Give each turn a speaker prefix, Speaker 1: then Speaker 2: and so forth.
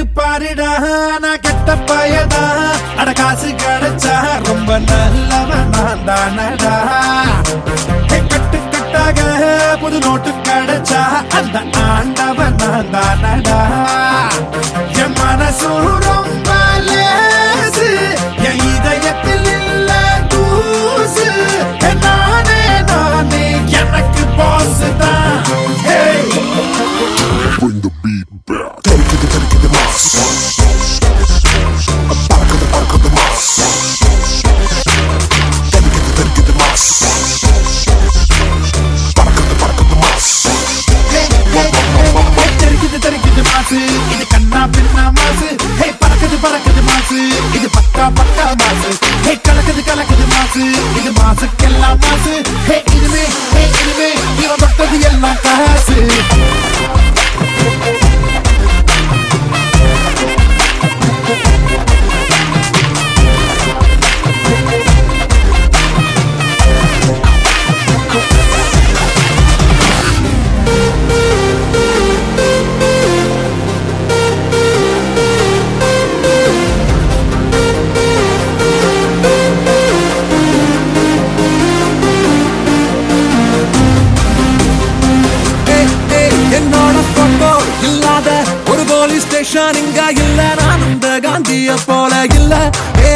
Speaker 1: கேட்டு பாருடா நான் கெட்ட பயதா அட காசு கிடைச்சா ரொம்ப நல்லவன் நான் தானடா. கட்டு கட்டாக புது நோட்டு கிடைச்சா அந்த ஆண்டவன் நான் தானடா. என் மனசூரம் நான்
Speaker 2: இங்க இல்ல நான் அந்த காந்திய போல இல்ல. ஏ